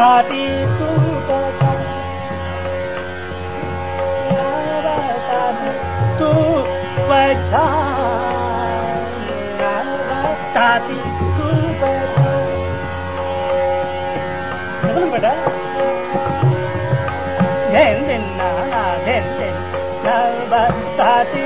नव ताती तू तू नव तू पहचान बेटा धन दिन ना धन दिन नव ताती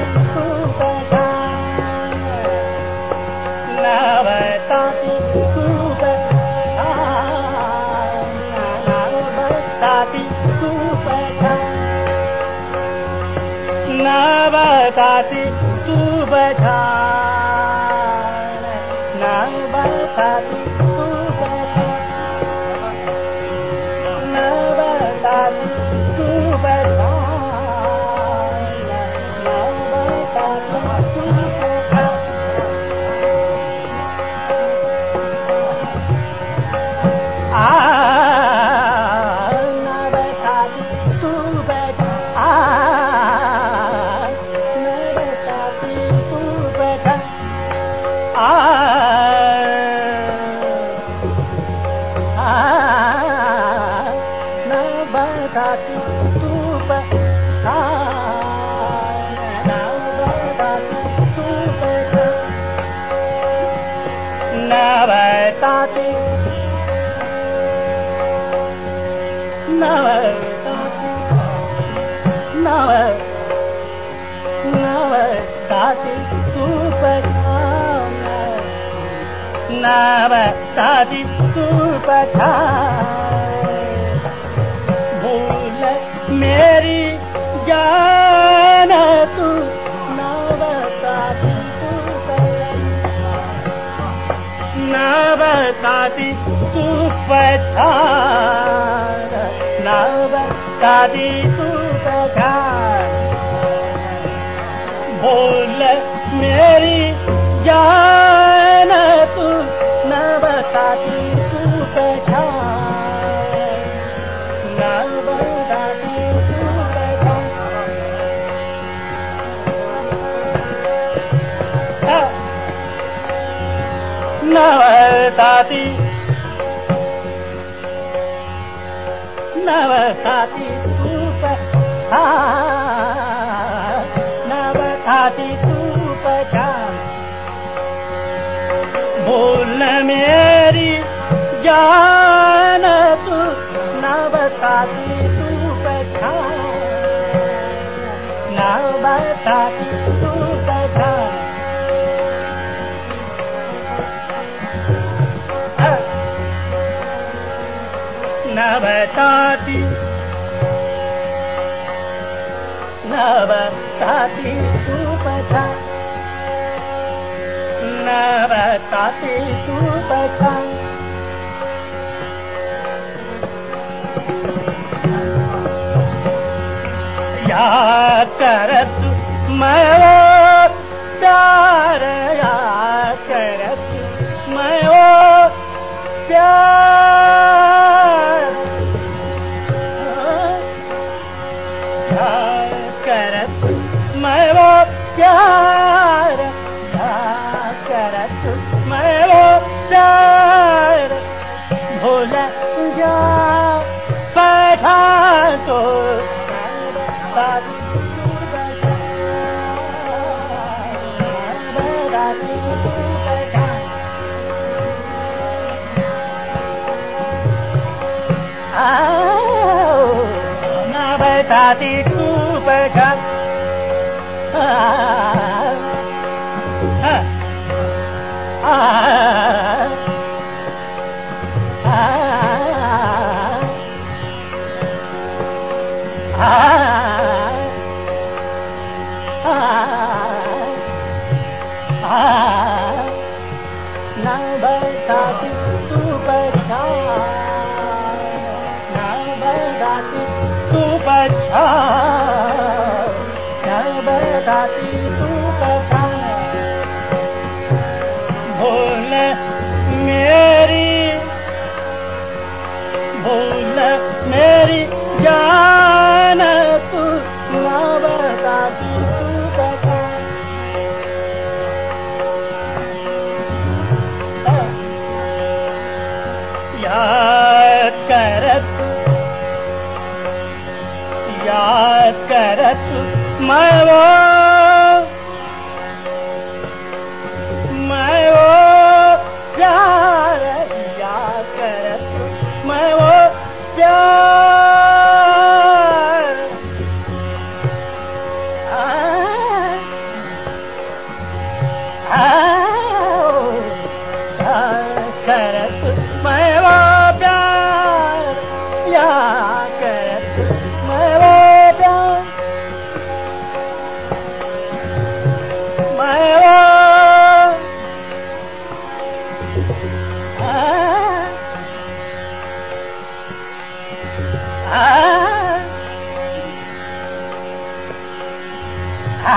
बताते तू बता ना बताते नव नव नव ताती तू पहचान नव ताती तू पहचान भूल मेरी जान तू नव तू पहचान नव ताती तू पहचान। ताती तू पहचान भूल मेरी जान तू नव ताती तू पहचान नव ताती तू पहचान हाँ। नव ताती नव ताती जानतु नवसा तु नवी तु नवसा नवती तु नवसा तु या करत मैं प्यार या करत मैं वो प्यार, करत मैं वो प्यार या करत मैं वो प्यार। nabetati kupeka Ah 好，快唱。करोतु मम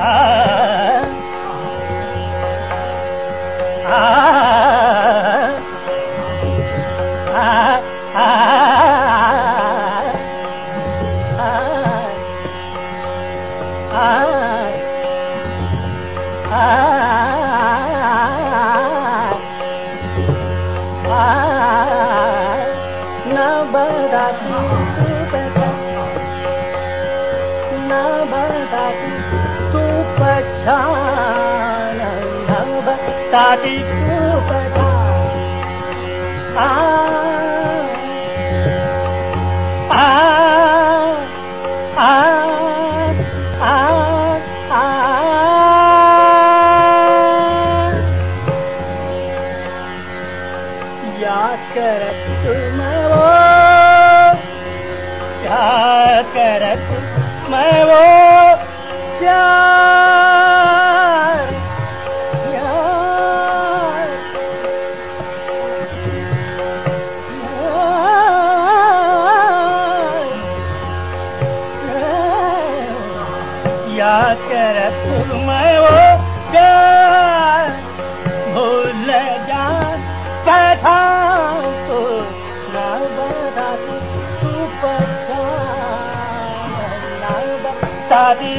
Ah पछान न बताती तू आ आ करत मैं वो याद करत मैं वो प्यार कर त भुल जान। पैसा तो तूं पचा लाल बा दादी